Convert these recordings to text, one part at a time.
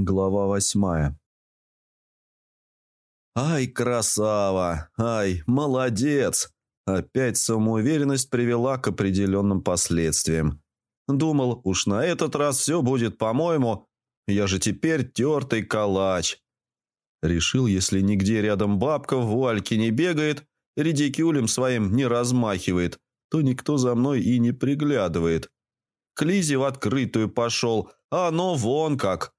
Глава восьмая. «Ай, красава! Ай, молодец!» Опять самоуверенность привела к определенным последствиям. Думал, уж на этот раз все будет по-моему. Я же теперь тертый калач. Решил, если нигде рядом бабка в вуальке не бегает, редикюлем своим не размахивает, то никто за мной и не приглядывает. К Лизе в открытую пошел, а оно вон как.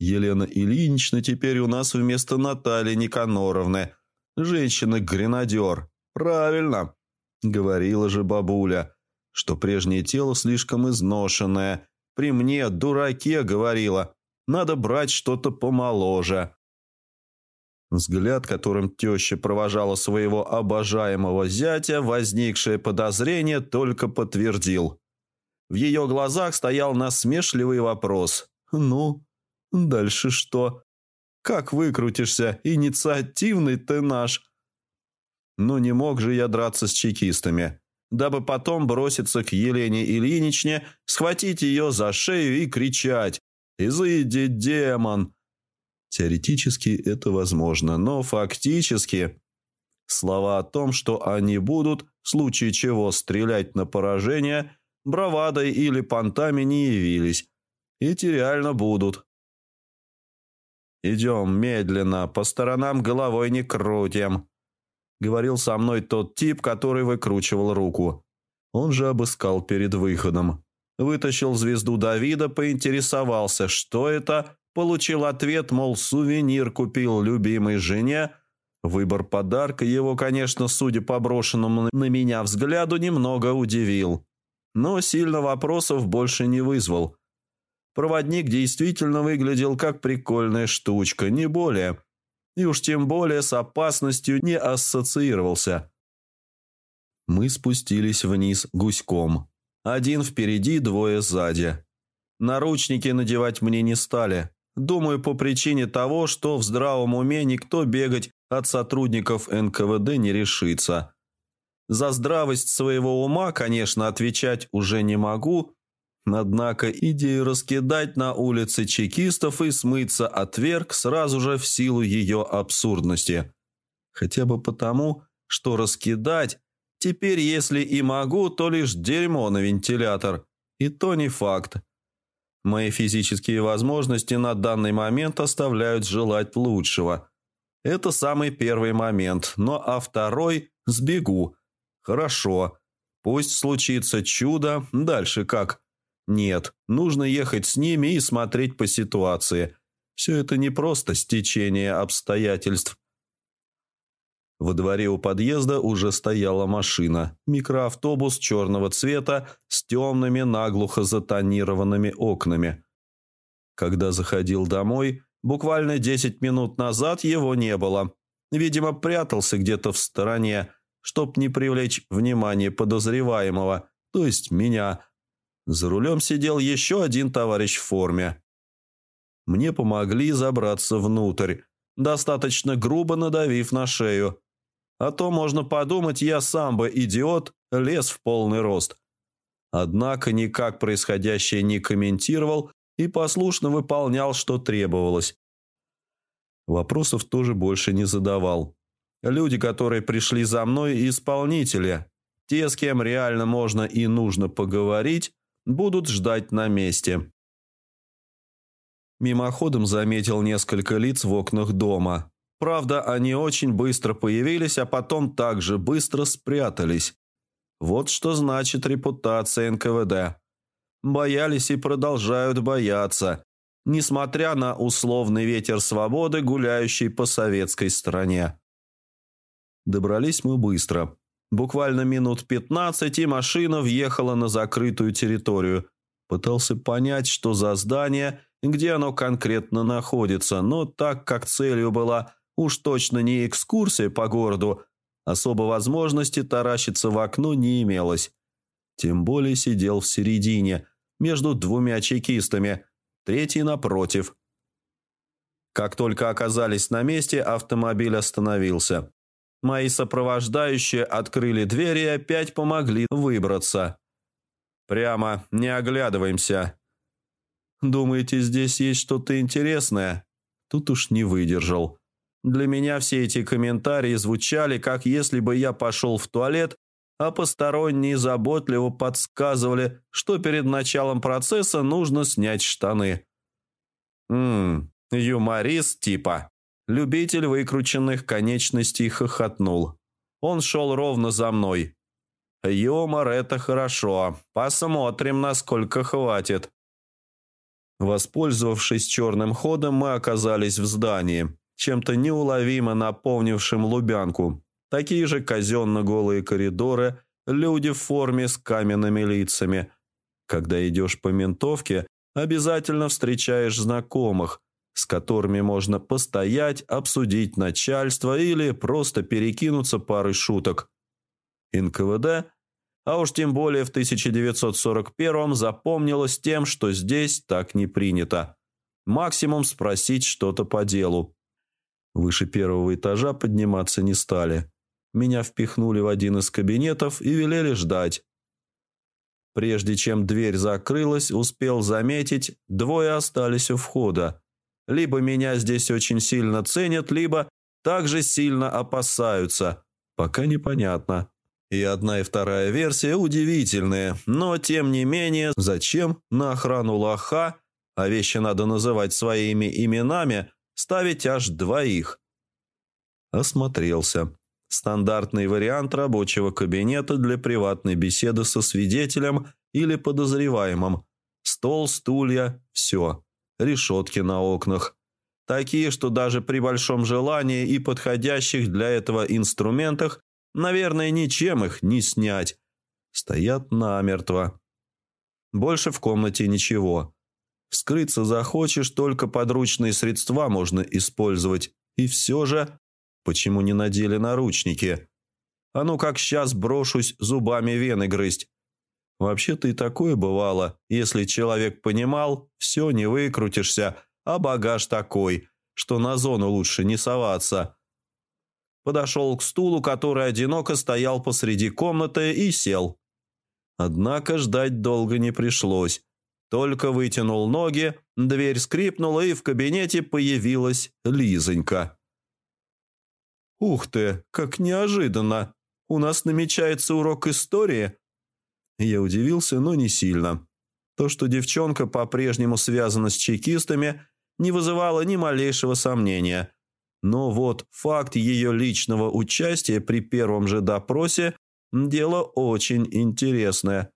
Елена Ильинична теперь у нас вместо Натальи Никаноровны. Женщина-гренадер. Правильно. Говорила же бабуля, что прежнее тело слишком изношенное. При мне, дураке, говорила, надо брать что-то помоложе. Взгляд, которым теща провожала своего обожаемого зятя, возникшее подозрение только подтвердил. В ее глазах стоял насмешливый вопрос. «Ну, Дальше что? Как выкрутишься? Инициативный ты наш. Но не мог же я драться с чекистами, дабы потом броситься к Елене Ильиничне, схватить ее за шею и кричать «Изыди, демон!». Теоретически это возможно, но фактически слова о том, что они будут, в случае чего стрелять на поражение, бравадой или понтами не явились. Эти реально будут. «Идем медленно, по сторонам головой не крутим», — говорил со мной тот тип, который выкручивал руку. Он же обыскал перед выходом. Вытащил звезду Давида, поинтересовался, что это, получил ответ, мол, сувенир купил любимой жене. Выбор подарка его, конечно, судя по брошенному на меня взгляду, немного удивил. Но сильно вопросов больше не вызвал. Проводник действительно выглядел как прикольная штучка, не более. И уж тем более с опасностью не ассоциировался. Мы спустились вниз гуськом. Один впереди, двое сзади. Наручники надевать мне не стали. Думаю, по причине того, что в здравом уме никто бегать от сотрудников НКВД не решится. За здравость своего ума, конечно, отвечать уже не могу, Однако идею раскидать на улице чекистов и смыться отверг сразу же в силу ее абсурдности. Хотя бы потому, что раскидать теперь, если и могу, то лишь дерьмо на вентилятор. И то не факт. Мои физические возможности на данный момент оставляют желать лучшего. Это самый первый момент, но а второй – сбегу. Хорошо. Пусть случится чудо, дальше как – нет, нужно ехать с ними и смотреть по ситуации. Все это не просто стечение обстоятельств. Во дворе у подъезда уже стояла машина. Микроавтобус черного цвета с темными наглухо затонированными окнами. Когда заходил домой, буквально 10 минут назад его не было. Видимо, прятался где-то в стороне, чтоб не привлечь внимание подозреваемого, то есть меня – за рулем сидел еще один товарищ в форме. Мне помогли забраться внутрь, достаточно грубо надавив на шею. А то, можно подумать, я сам бы, идиот, лез в полный рост. Однако никак происходящее не комментировал и послушно выполнял, что требовалось. Вопросов тоже больше не задавал. Люди, которые пришли за мной, исполнители. Те, с кем реально можно и нужно поговорить, будут ждать на месте. Мимоходом заметил несколько лиц в окнах дома. Правда, они очень быстро появились, а потом также быстро спрятались. Вот что значит репутация НКВД. Боялись и продолжают бояться, несмотря на условный ветер свободы, гуляющий по советской стране. Добрались мы быстро. Буквально минут пятнадцать, и машина въехала на закрытую территорию. Пытался понять, что за здание, где оно конкретно находится, но так как целью была уж точно не экскурсия по городу, особо возможности таращиться в окно не имелось. Тем более сидел в середине, между двумя чекистами, третий напротив. Как только оказались на месте, автомобиль остановился. Мои сопровождающие открыли дверь и опять помогли выбраться. Прямо не оглядываемся. Думаете, здесь есть что-то интересное?» Тут уж не выдержал. Для меня все эти комментарии звучали, как если бы я пошел в туалет, а посторонние заботливо подсказывали, что перед началом процесса нужно снять штаны. «Ммм, юморист типа». Любитель выкрученных конечностей хохотнул. Он шел ровно за мной. «Юмор – это хорошо. Посмотрим, насколько хватит». Воспользовавшись черным ходом, мы оказались в здании, чем-то неуловимо наполнившим Лубянку. Такие же казенно-голые коридоры, люди в форме с каменными лицами. Когда идешь по ментовке, обязательно встречаешь знакомых, с которыми можно постоять, обсудить начальство или просто перекинуться парой шуток. НКВД а уж тем более в 1941-м запомнилось тем, что здесь так не принято. Максимум спросить что-то по делу. Выше первого этажа подниматься не стали. Меня впихнули в один из кабинетов и велели ждать. Прежде чем дверь закрылась, успел заметить, двое остались у входа. Либо меня здесь очень сильно ценят, либо также сильно опасаются. Пока непонятно. И одна и вторая версия удивительные, но тем не менее, зачем на охрану лоха, а вещи надо называть своими именами, ставить аж двоих? Осмотрелся. Стандартный вариант рабочего кабинета для приватной беседы со свидетелем или подозреваемым. Стол, стулья, все. Решетки на окнах. Такие, что даже при большом желании и подходящих для этого инструментах Наверное, ничем их не снять. Стоят намертво. Больше в комнате ничего. Вскрыться захочешь, только подручные средства можно использовать. И все же, почему не надели наручники? А ну как сейчас брошусь зубами вены грызть. Вообще-то и такое бывало. Если человек понимал, все, не выкрутишься, а багаж такой, что на зону лучше не соваться. Подошел к стулу, который одиноко стоял посреди комнаты, и сел. Однако ждать долго не пришлось. Только вытянул ноги, дверь скрипнула, и в кабинете появилась Лизонька. «Ух ты, как неожиданно! У нас намечается урок истории?» Я удивился, но не сильно. То, что девчонка по-прежнему связана с чекистами, не вызывало ни малейшего сомнения – но вот факт ее личного участия при первом же допросе – дело очень интересное.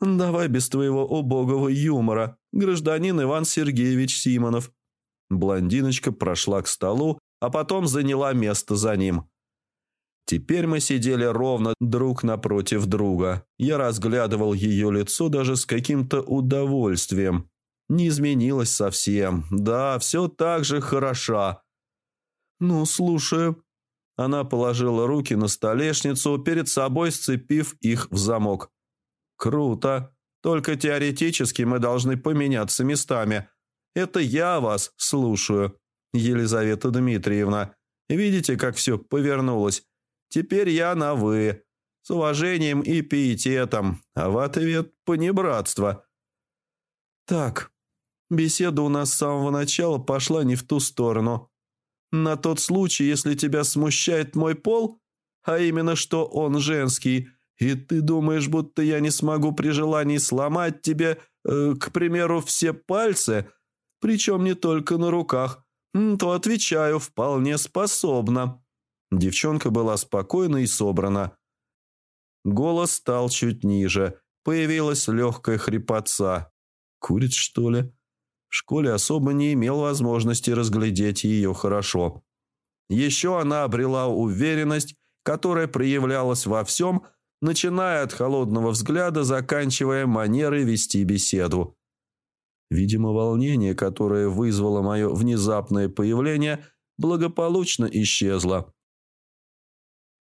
«Давай без твоего убогого юмора, гражданин Иван Сергеевич Симонов». Блондиночка прошла к столу, а потом заняла место за ним. Теперь мы сидели ровно друг напротив друга. Я разглядывал ее лицо даже с каким-то удовольствием. Не изменилась совсем. Да, все так же хороша. Ну, слушаю. Она положила руки на столешницу, перед собой сцепив их в замок. Круто. Только теоретически мы должны поменяться местами. Это я вас слушаю, Елизавета Дмитриевна. Видите, как все повернулось? Теперь я на «вы». С уважением и пиететом, а в ответ понебратство. Так, Беседа у нас с самого начала пошла не в ту сторону. На тот случай, если тебя смущает мой пол, а именно что он женский, и ты думаешь, будто я не смогу при желании сломать тебе, э, к примеру, все пальцы, причем не только на руках, то отвечаю, вполне способна». Девчонка была спокойна и собрана. Голос стал чуть ниже, появилась легкая хрипотца. «Курит, что ли?» В школе особо не имел возможности разглядеть ее хорошо. Еще она обрела уверенность, которая проявлялась во всем, начиная от холодного взгляда, заканчивая манерой вести беседу. Видимо, волнение, которое вызвало мое внезапное появление, благополучно исчезло.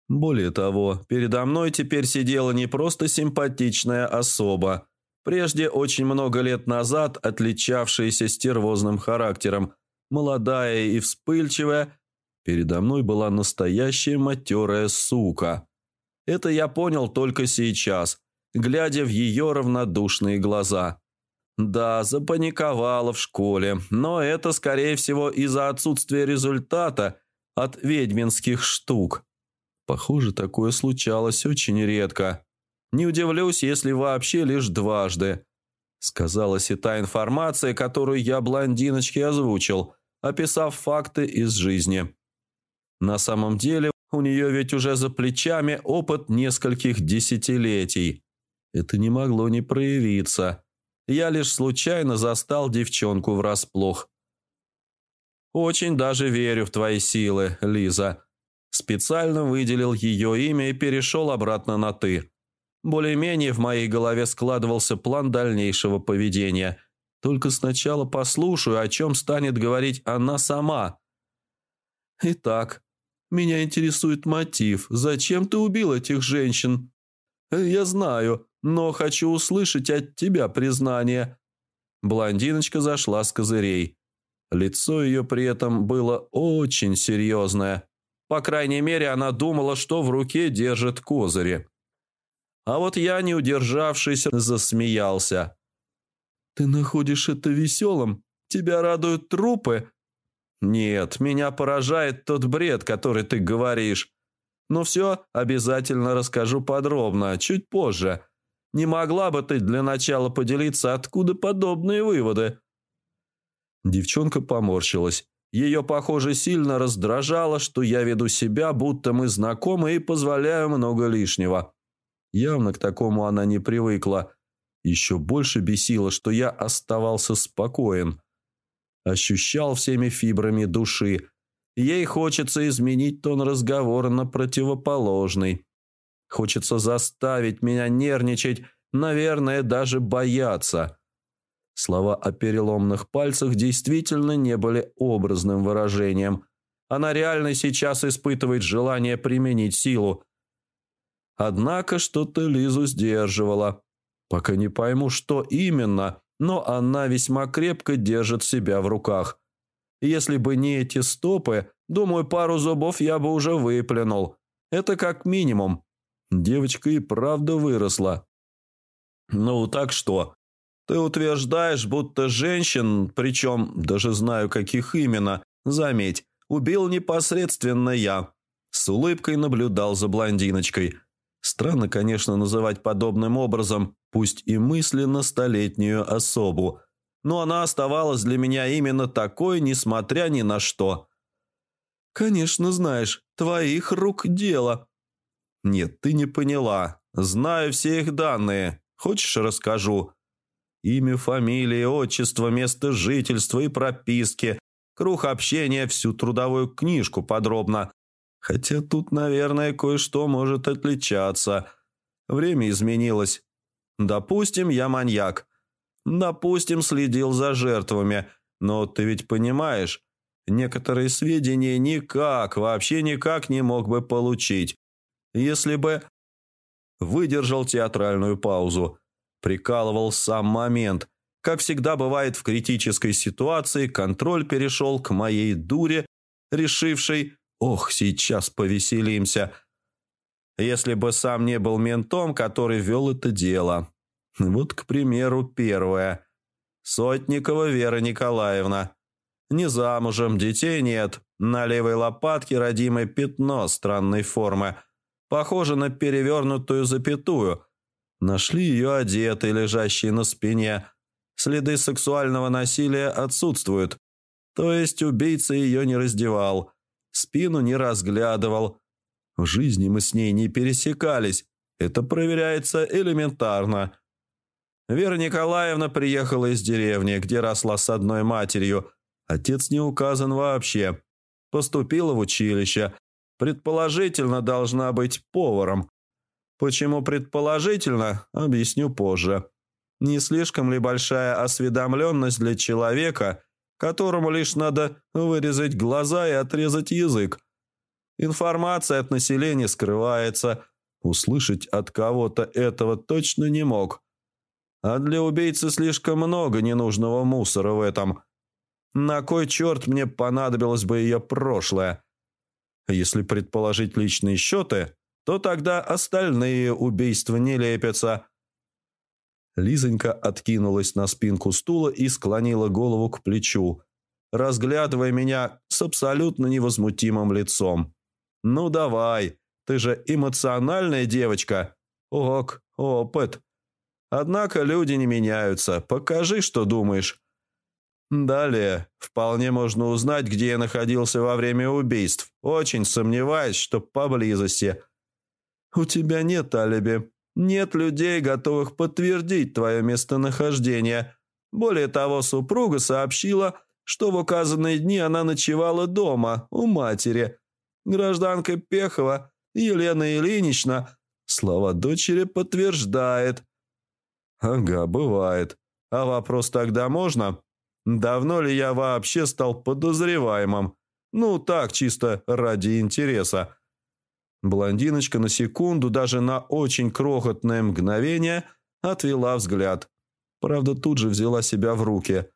Более того, передо мной теперь сидела не просто симпатичная особа, Прежде, очень много лет назад, отличавшаяся стервозным характером, молодая и вспыльчивая, передо мной была настоящая матерая сука. Это я понял только сейчас, глядя в ее равнодушные глаза. Да, запаниковала в школе, но это, скорее всего, из-за отсутствия результата от ведьминских штук. Похоже, такое случалось очень редко. Не удивлюсь, если вообще лишь дважды. Сказалась и та информация, которую я блондиночке озвучил, описав факты из жизни. На самом деле, у нее ведь уже за плечами опыт нескольких десятилетий. Это не могло не проявиться. Я лишь случайно застал девчонку врасплох. «Очень даже верю в твои силы, Лиза». Специально выделил ее имя и перешел обратно на «ты». Более-менее в моей голове складывался план дальнейшего поведения. Только сначала послушаю, о чем станет говорить она сама. «Итак, меня интересует мотив. Зачем ты убил этих женщин?» «Я знаю, но хочу услышать от тебя признание». Блондиночка зашла с козырей. Лицо ее при этом было очень серьезное. По крайней мере, она думала, что в руке держит козыри. А вот я, не удержавшись, засмеялся. «Ты находишь это веселым? Тебя радуют трупы?» «Нет, меня поражает тот бред, который ты говоришь. Но все обязательно расскажу подробно, чуть позже. Не могла бы ты для начала поделиться, откуда подобные выводы?» Девчонка поморщилась. Ее, похоже, сильно раздражало, что я веду себя, будто мы знакомы и позволяю много лишнего. Явно к такому она не привыкла. Еще больше бесило, что я оставался спокоен. Ощущал всеми фибрами души. Ей хочется изменить тон разговора на противоположный. Хочется заставить меня нервничать, наверное, даже бояться. Слова о переломных пальцах действительно не были образным выражением. Она реально сейчас испытывает желание применить силу. Однако что-то Лизу сдерживало. Пока не пойму, что именно, но она весьма крепко держит себя в руках. Если бы не эти стопы, думаю, пару зубов я бы уже выплюнул. Это как минимум. Девочка и правда выросла. Ну, так что? Ты утверждаешь, будто женщин, причем даже знаю, каких именно, заметь, убил непосредственно я. С улыбкой наблюдал за блондиночкой. Странно, конечно, называть подобным образом, пусть и мысленно, столетнюю особу. Но она оставалась для меня именно такой, несмотря ни на что. «Конечно знаешь, твоих рук дело», «Нет, ты не поняла. Знаю все их данные. Хочешь, расскажу?» Имя, фамилия, отчество, место жительства и прописки, круг общения, всю трудовую книжку подробно. Хотя тут, наверное, кое-что может отличаться. Время изменилось. Допустим, я маньяк. Допустим, следил за жертвами. Но ты ведь понимаешь, некоторые сведения никак, вообще никак не мог бы получить. Если бы... Выдержал театральную паузу. Прикалывал сам момент. Как всегда бывает в критической ситуации, контроль перешел к моей дуре, решившей «Ох, сейчас повеселимся», если бы сам не был ментом, который вел это дело. Вот, к примеру, первое. Сотникова Вера Николаевна. Не замужем, детей нет. На левой лопатке родимое пятно странной формы. Похоже на перевернутую запятую. Нашли ее одетой, лежащей на спине. Следы сексуального насилия отсутствуют. То есть убийца ее не раздевал, спину не разглядывал. В жизни мы с ней не пересекались. Это проверяется элементарно. Вера Николаевна приехала из деревни, где росла с одной матерью. Отец не указан вообще. Поступила в училище, Предположительно, должна быть поваром. Почему предположительно, объясню позже. Не слишком ли большая осведомленность для человека, которому лишь надо вырезать глаза и отрезать язык? Информация от населения скрывается. Услышать от кого-то этого точно не мог. А для убийцы слишком много ненужного мусора в этом. На кой черт мне понадобилось бы ее прошлое? Если предположить личные счеты, то тогда остальные убийства не лепятся. Лизонька откинулась на спинку стула и склонила голову к плечу, разглядывая меня с абсолютно невозмутимым лицом. «Ну давай, ты же эмоциональная девочка. Ок, опыт. Однако люди не меняются. Покажи, что думаешь». Далее, вполне можно узнать, где я находился во время убийств. Очень сомневаюсь, что поблизости. У тебя нет алиби. Нет людей, готовых подтвердить твое местонахождение. Более того, супруга сообщила, что в указанные дни она ночевала дома, у матери. Гражданка Пехова Елена Ильинична слова дочери подтверждает. Ага, бывает. А вопрос тогда можно? Давно ли я вообще стал подозреваемым? Ну, так, чисто ради интереса. Блондиночка на секунду, даже на очень крохотное мгновение, отвела взгляд. Правда, тут же взяла себя в руки.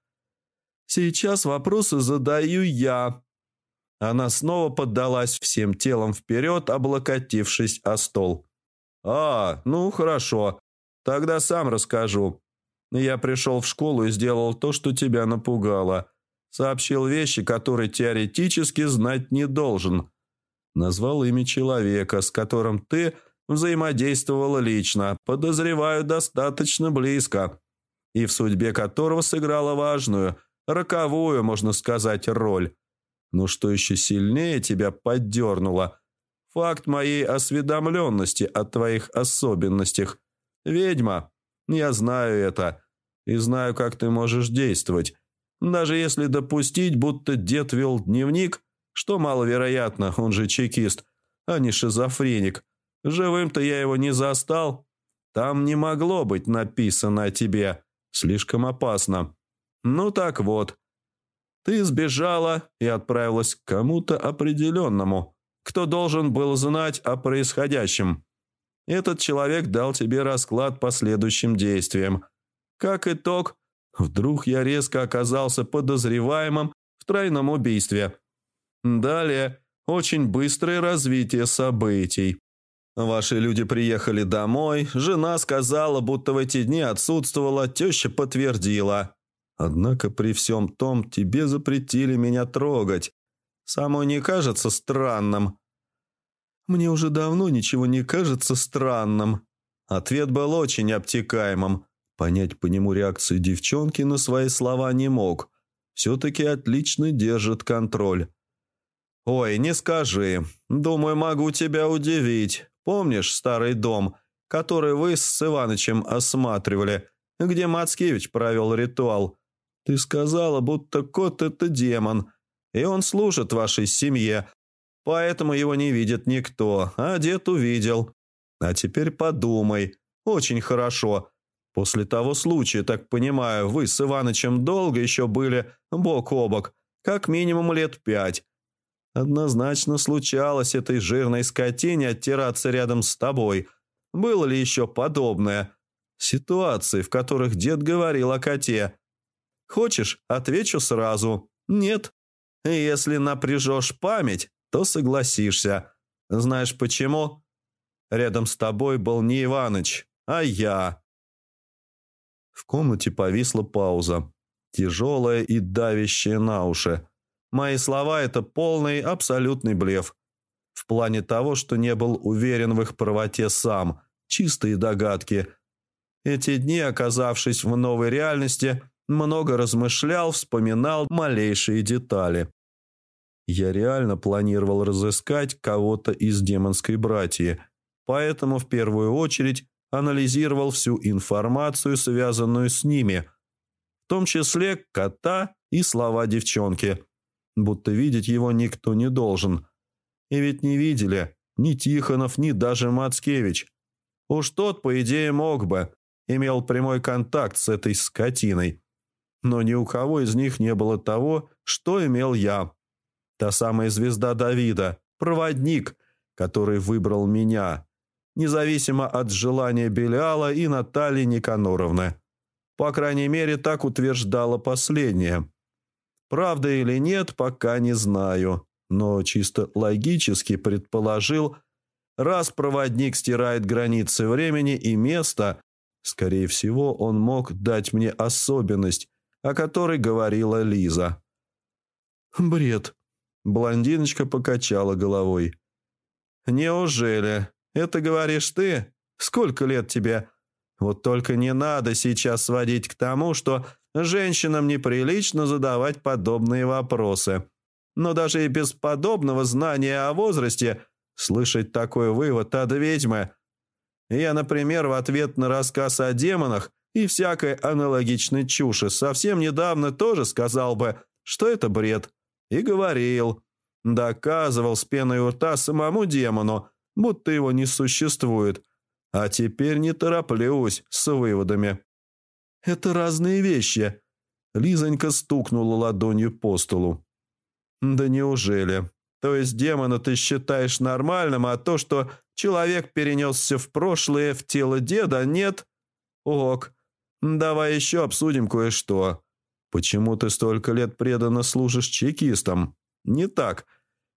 «Сейчас вопросы задаю я». Она снова поддалась всем телом вперед, облокотившись о стол. «А, ну хорошо. Тогда сам расскажу. Я пришел в школу и сделал то, что тебя напугало. Сообщил вещи, которые теоретически знать не должен. Назвал имя человека, с которым ты взаимодействовала лично, подозреваю достаточно близко, и в судьбе которого сыграла важную, роковую, можно сказать, роль. Но что еще сильнее тебя поддернуло? Факт моей осведомленности о твоих особенностях. Ведьма, я знаю это и знаю, как ты можешь действовать. Даже если допустить, будто дед вел дневник, что маловероятно, он же чекист, а не шизофреник. Живым-то я его не застал. Там не могло быть написано о тебе. Слишком опасно. Ну так вот. Ты сбежала и отправилась к кому-то определенному, кто должен был знать о происходящем. Этот человек дал тебе расклад по следующим действиям. Как итог, вдруг я резко оказался подозреваемым в тройном убийстве. Далее, очень быстрое развитие событий. Ваши люди приехали домой, жена сказала, будто в эти дни отсутствовала, теща подтвердила. Однако при всем том тебе запретили меня трогать. Самой не кажется странным, мне уже давно ничего не кажется странным. Ответ был очень обтекаемым. Понять по нему реакцию девчонки на свои слова не мог. Все-таки отлично держит контроль. «Ой, не скажи. Думаю, могу тебя удивить. Помнишь старый дом, который вы с Иванычем осматривали, где Мацкевич провел ритуал? Ты сказала, будто кот – это демон, и он служит вашей семье, Поэтому его не видит никто, а дед увидел. А теперь подумай. Очень хорошо. После того случая, так понимаю, вы с Иванычем долго еще были бок о бок, как минимум лет пять. Однозначно случалось этой жирной скотине оттираться рядом с тобой. Было ли еще подобное? Ситуации, в которых дед говорил о коте. Хочешь, отвечу сразу. Нет. Если напряжешь память, то согласишься. Знаешь почему? Рядом с тобой был не Иваныч, а я. В комнате повисла пауза, тяжелая и давящая на уши. Мои слова – это полный, абсолютный блеф. В плане того, что не был уверен в их правоте сам, чистые догадки. Эти дни, оказавшись в новой реальности, много размышлял, вспоминал малейшие детали. Я реально планировал разыскать кого-то из демонской братьи, поэтому в первую очередь анализировал всю информацию, связанную с ними, в том числе кота и слова девчонки, будто видеть его никто не должен. И ведь не видели ни Тихонов, ни даже Мацкевич. Уж тот, по идее, мог бы, имел прямой контакт с этой скотиной. Но ни у кого из них не было того, что имел я. Та самая звезда Давида, проводник, который выбрал меня, независимо от желания Белиала и Натальи Никаноровны. По крайней мере, так утверждала последняя. Правда или нет, пока не знаю, но чисто логически предположил, раз проводник стирает границы времени и места, Скорее всего, он мог дать мне особенность, о которой говорила Лиза. «Бред», — блондиночка покачала головой. «Неужели? Это говоришь ты? Сколько лет тебе? Вот только не надо сейчас сводить к тому, что женщинам неприлично задавать подобные вопросы. Но даже и без подобного знания о возрасте слышать такой вывод от ведьмы. Я, например, в ответ на рассказ о демонах и всякой аналогичной чуши совсем недавно тоже сказал бы, что это бред. И говорил. Доказывал с пеной у рта самому демону, будто его не существует. А теперь не тороплюсь с выводами. Это разные вещи. Лизонька стукнула ладонью по столу. Да неужели? То есть демона ты считаешь нормальным, а то, что человек перенесся в прошлое, в тело деда, нет? Ок. Давай еще обсудим кое-что. Почему ты столько лет преданно служишь чекистам? Не так.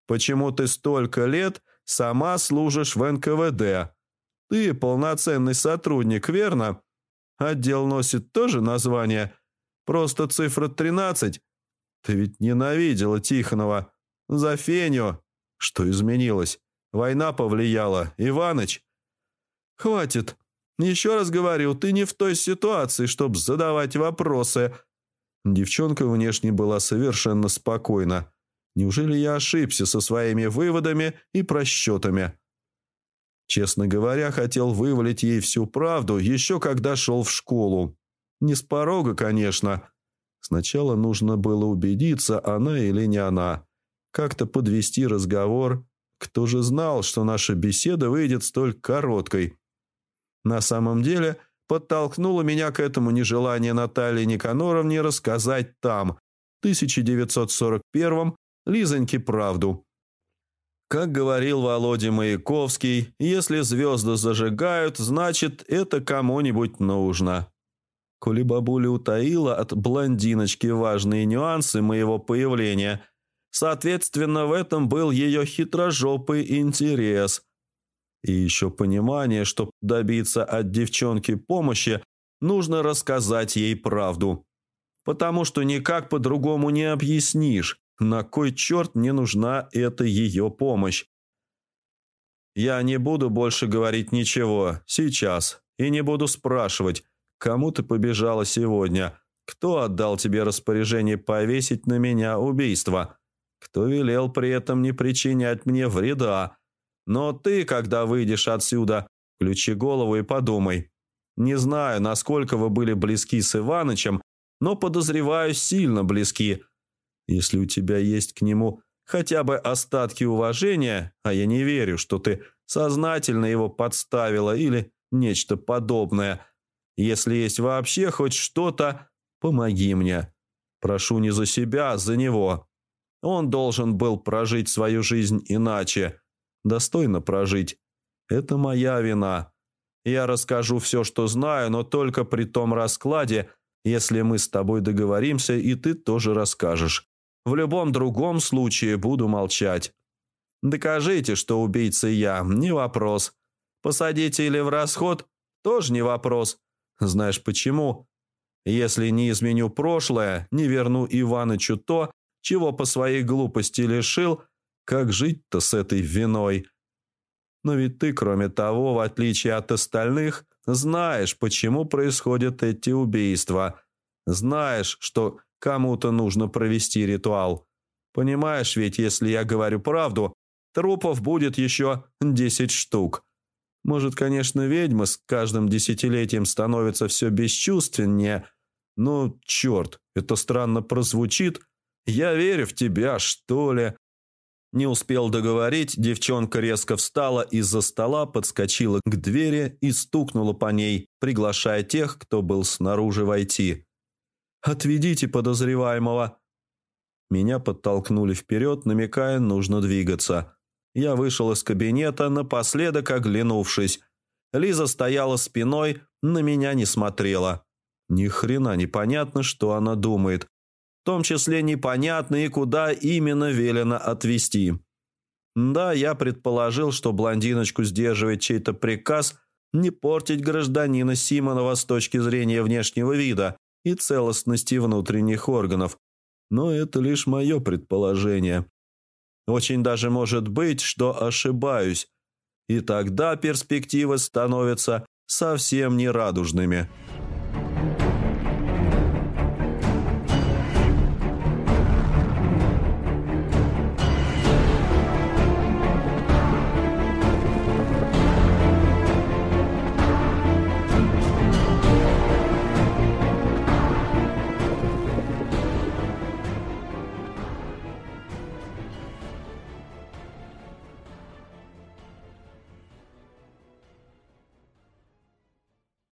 Почему ты столько лет сама служишь в НКВД? Ты полноценный сотрудник, верно? Отдел носит тоже название. Просто цифра 13. Ты ведь ненавидела Тихонова. За Феню. Что изменилось? Война повлияла. Иваныч. Хватит. Еще раз говорю, ты не в той ситуации, чтобы задавать вопросы. Девчонка внешне была совершенно спокойна. Неужели я ошибся со своими выводами и просчетами? Честно говоря, хотел вывалить ей всю правду, еще когда шел в школу. Не с порога, конечно. Сначала нужно было убедиться, она или не она. Как-то подвести разговор. Кто же знал, что наша беседа выйдет столь короткой? На самом деле, подтолкнуло меня к этому нежелание Натальи Никаноровне рассказать там, в 1941-м, Лизоньке правду. Как говорил Володя Маяковский, если звезды зажигают, значит, это кому-нибудь нужно. Коли бабуля утаила от блондиночки важные нюансы моего появления, соответственно, в этом был ее хитрожопый интерес – и еще понимание, что добиться от девчонки помощи, нужно рассказать ей правду. Потому что никак по-другому не объяснишь, на кой черт мне нужна эта ее помощь. Я не буду больше говорить ничего сейчас и не буду спрашивать, кому ты побежала сегодня, кто отдал тебе распоряжение повесить на меня убийство, кто велел при этом не причинять мне вреда, но ты, когда выйдешь отсюда, включи голову и подумай. Не знаю, насколько вы были близки с Иванычем, но подозреваю, сильно близки. Если у тебя есть к нему хотя бы остатки уважения, а я не верю, что ты сознательно его подставила или нечто подобное. Если есть вообще хоть что-то, помоги мне. Прошу не за себя, а за него. Он должен был прожить свою жизнь иначе достойно прожить. Это моя вина. Я расскажу все, что знаю, но только при том раскладе, если мы с тобой договоримся, и ты тоже расскажешь. В любом другом случае буду молчать. Докажите, что убийца я, не вопрос. Посадите или в расход, тоже не вопрос. Знаешь почему? Если не изменю прошлое, не верну Иванычу то, чего по своей глупости лишил – как жить-то с этой виной? Но ведь ты, кроме того, в отличие от остальных, знаешь, почему происходят эти убийства. Знаешь, что кому-то нужно провести ритуал. Понимаешь, ведь если я говорю правду, трупов будет еще десять штук. Может, конечно, ведьма с каждым десятилетием становится все бесчувственнее, но, черт, это странно прозвучит. Я верю в тебя, что ли. Не успел договорить, девчонка резко встала из-за стола, подскочила к двери и стукнула по ней, приглашая тех, кто был снаружи, войти. «Отведите подозреваемого!» Меня подтолкнули вперед, намекая, нужно двигаться. Я вышел из кабинета, напоследок оглянувшись. Лиза стояла спиной, на меня не смотрела. Ни хрена непонятно, что она думает в том числе непонятно и куда именно велено отвезти. Да, я предположил, что блондиночку сдерживает чей-то приказ, Не портить гражданина Симонова с точки зрения внешнего вида и целостности внутренних органов. Но это лишь мое предположение. Очень даже может быть, что ошибаюсь. И тогда перспективы становятся совсем нерадужными.